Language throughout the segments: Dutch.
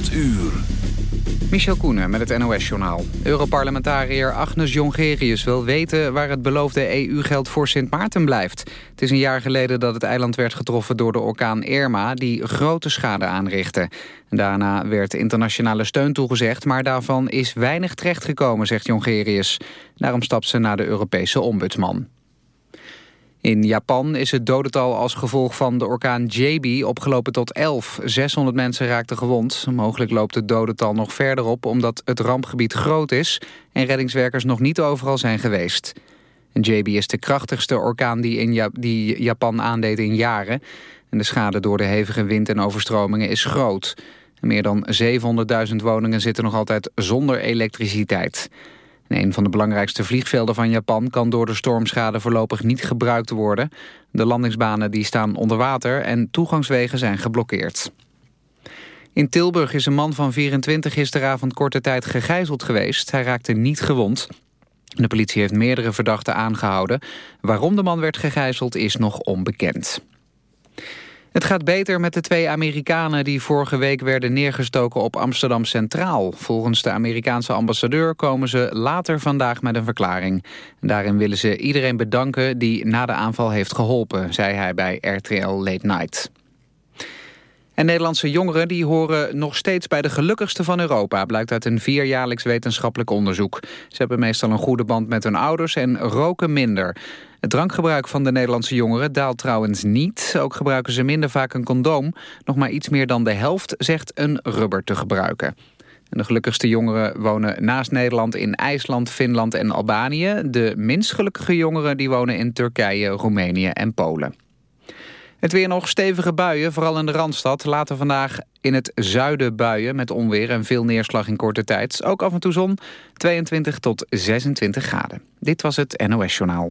8 uur. Michel Koenen met het NOS-journaal. Europarlementariër Agnes Jongerius wil weten waar het beloofde EU-geld voor Sint Maarten blijft. Het is een jaar geleden dat het eiland werd getroffen door de orkaan Irma... die grote schade aanrichtte. Daarna werd internationale steun toegezegd... maar daarvan is weinig terechtgekomen, zegt Jongerius. Daarom stapt ze naar de Europese ombudsman. In Japan is het dodental als gevolg van de orkaan JB opgelopen tot 11. 600 mensen raakten gewond. Mogelijk loopt het dodental nog verder op omdat het rampgebied groot is... en reddingswerkers nog niet overal zijn geweest. JB is de krachtigste orkaan die, in Japan aandeed in jaren. En de schade door de hevige wind en overstromingen is groot. Meer dan 700.000 woningen zitten nog altijd zonder elektriciteit een van de belangrijkste vliegvelden van Japan kan door de stormschade voorlopig niet gebruikt worden. De landingsbanen die staan onder water en toegangswegen zijn geblokkeerd. In Tilburg is een man van 24 gisteravond korte tijd gegijzeld geweest. Hij raakte niet gewond. De politie heeft meerdere verdachten aangehouden. Waarom de man werd gegijzeld is nog onbekend. Het gaat beter met de twee Amerikanen die vorige week werden neergestoken op Amsterdam Centraal. Volgens de Amerikaanse ambassadeur komen ze later vandaag met een verklaring. Daarin willen ze iedereen bedanken die na de aanval heeft geholpen, zei hij bij RTL Late Night. En Nederlandse jongeren die horen nog steeds bij de gelukkigste van Europa... blijkt uit een vierjaarlijks wetenschappelijk onderzoek. Ze hebben meestal een goede band met hun ouders en roken minder. Het drankgebruik van de Nederlandse jongeren daalt trouwens niet. Ook gebruiken ze minder vaak een condoom. Nog maar iets meer dan de helft zegt een rubber te gebruiken. de gelukkigste jongeren wonen naast Nederland in IJsland, Finland en Albanië. De minst gelukkige jongeren die wonen in Turkije, Roemenië en Polen. Het weer nog stevige buien, vooral in de Randstad. Later vandaag in het zuiden buien met onweer en veel neerslag in korte tijd. Ook af en toe zon, 22 tot 26 graden. Dit was het NOS Journaal.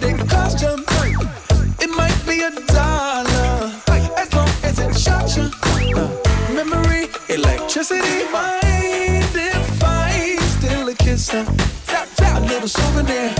they. It might be a dollar, as long as it shot you. Memory, electricity, mind still a kiss? Little souvenir.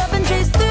chase the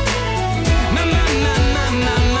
na na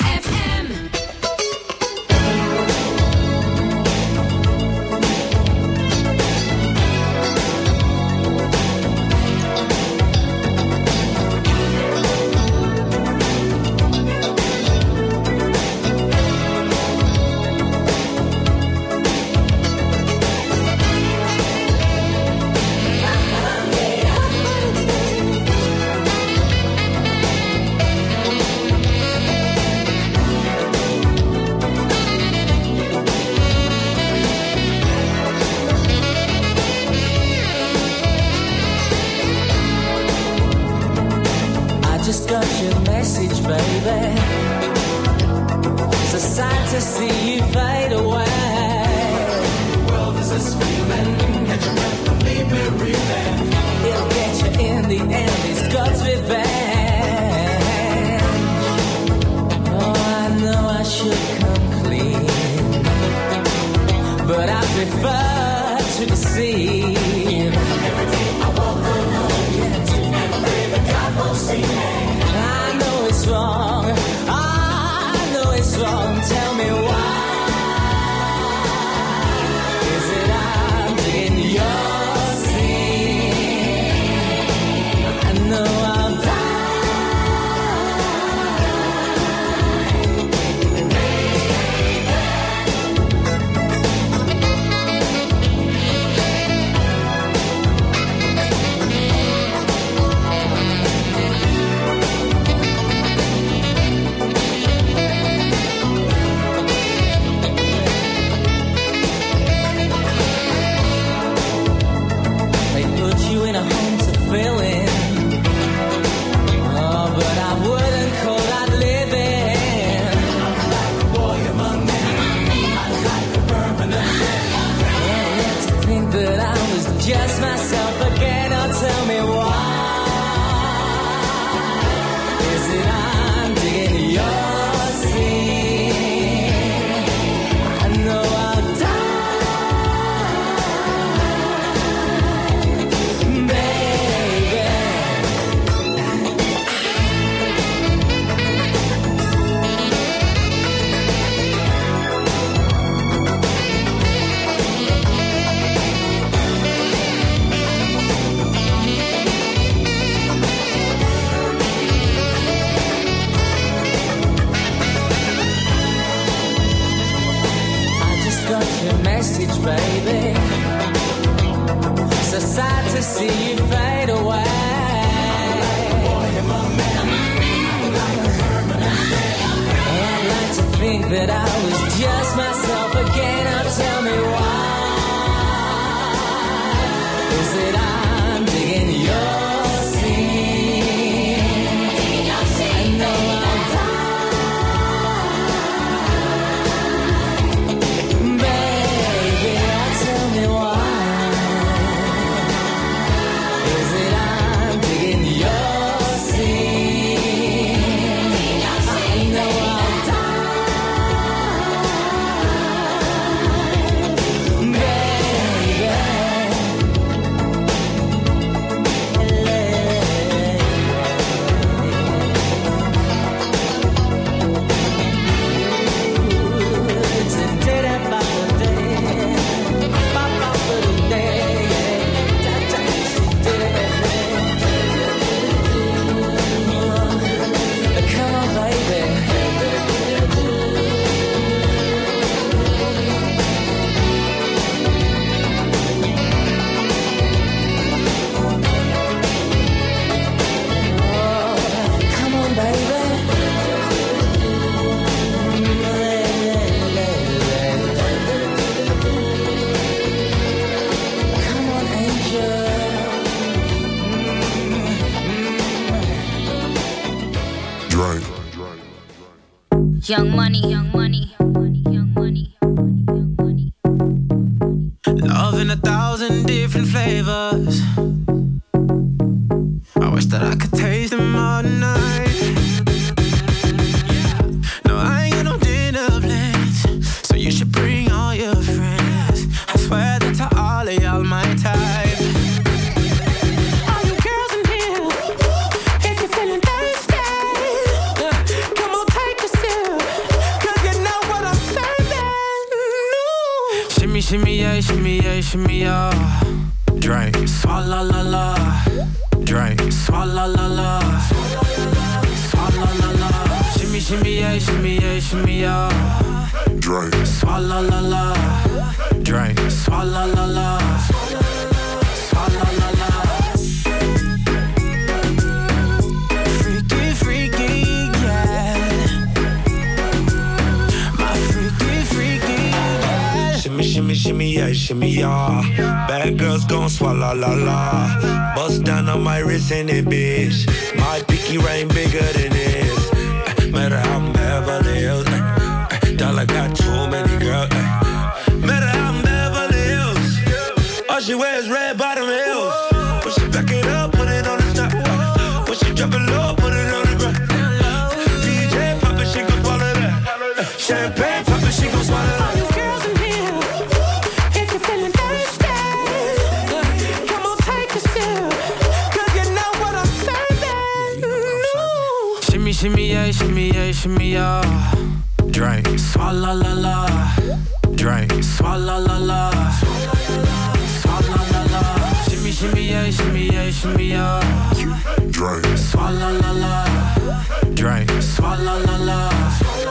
La la Swalalala la, Shimmy shimmy yeah, shimmy yeah, shimmy yeah. Drink la Drink la shimmy yeah, shimmy yeah. Bad girls gon' swallow la la. Bust down on my wrist in it, bitch. My pinky ring bigger than this. Uh, matter how I'm Beverly Hills. Uh, uh, dollar got shimmy. Drink. Swalla la la. Drink. Swalla la la. Swalla la la. Shimmy shimmy ya, shimmy. Drink. Swalla la la. Drink. Swalla la la.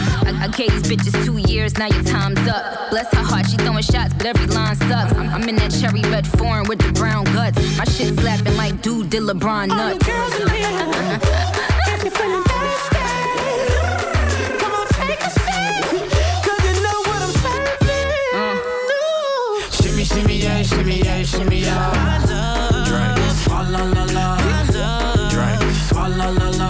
I gave these bitches two years, now your time's up. Bless her heart, she throwing shots, but every line sucks. I'm, I'm in that cherry red foreign with the brown guts. My shit slapping like dude did LeBron nuts. All the girls here, if you're feeling thirsty, come on, take a you know what I'm No. Shimmy, shimmy, yeah, shimmy, yeah, shimmy, yeah. I love. Drinks. La, la, la, la. La, la, la.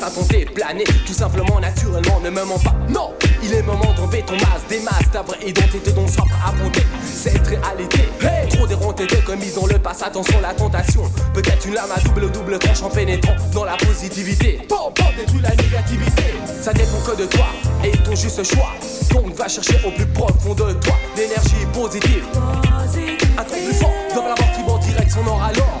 Laisse-toi compter, planer tout simplement, naturellement, ne me mens pas. Non, il est moment d'enlever ton masque, des masques, ta vraie identité dont soif à monter. Cette réalité, hey trop déronté de commis dans le passé, attention la tentation. Peut-être une lame à double double tranche en pénétrant dans la positivité. Bon, bon, détruis la négativité. Ça dépend que de toi et ton juste choix. Donc va chercher au plus profond de toi l'énergie positive. Un truc plus fort dans la mort qui va en direction nord alors.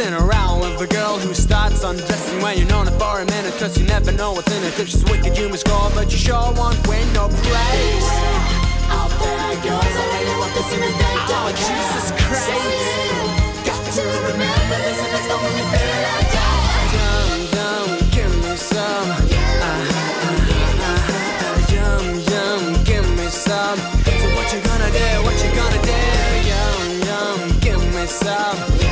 messing around with a girl who starts undressing when you're known it for a minute. Cause you never know what's in it. If she's wicked, you must go, but you sure won't win no praise. Out there, girls, really. Oh, Jesus Christ. Got to remember this, the only thing I got. Yum, yum, give me some. Yeah. Yum, yum, give me some. So what you gonna do? What you gonna do? Yum, yum, give me some.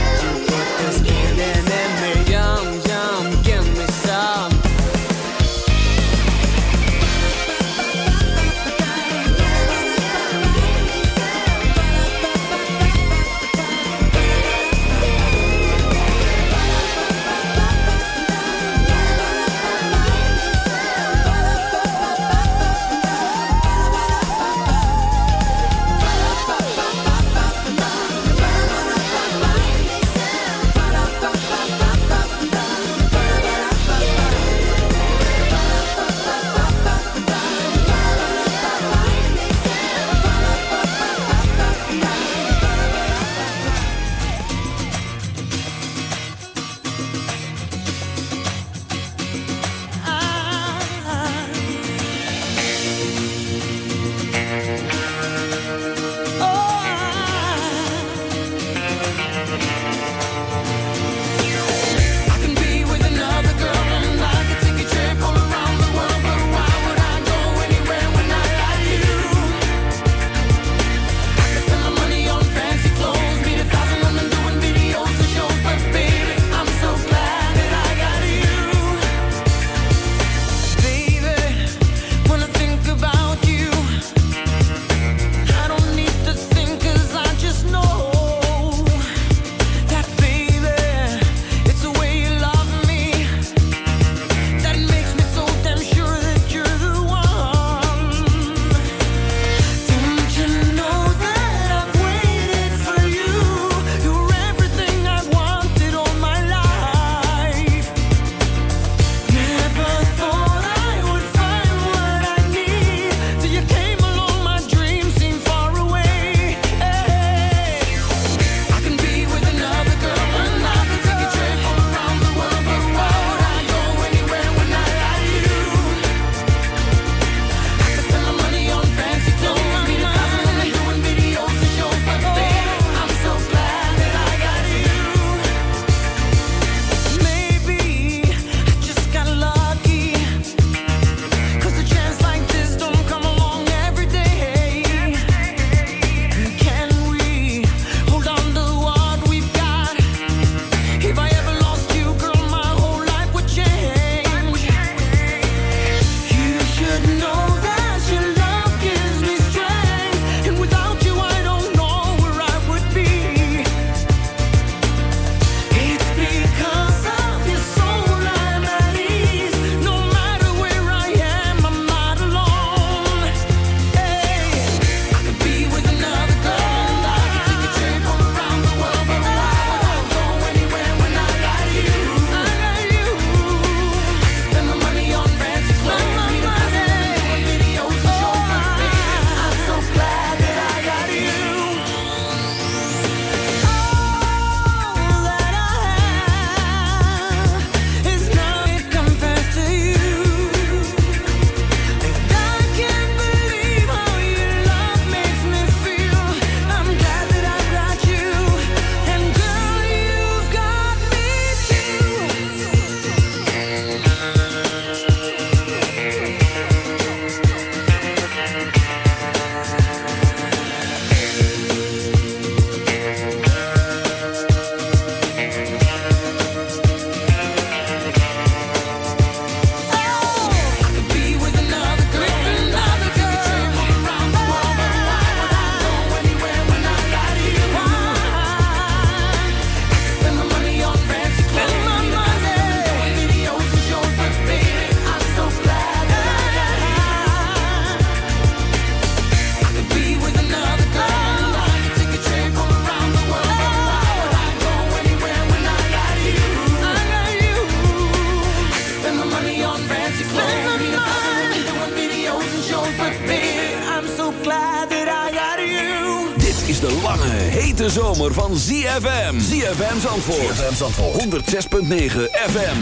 106.9 FM.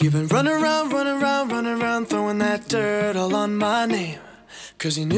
You've been running around, running around, running around, throwing that dirt all on my name. Cause you knew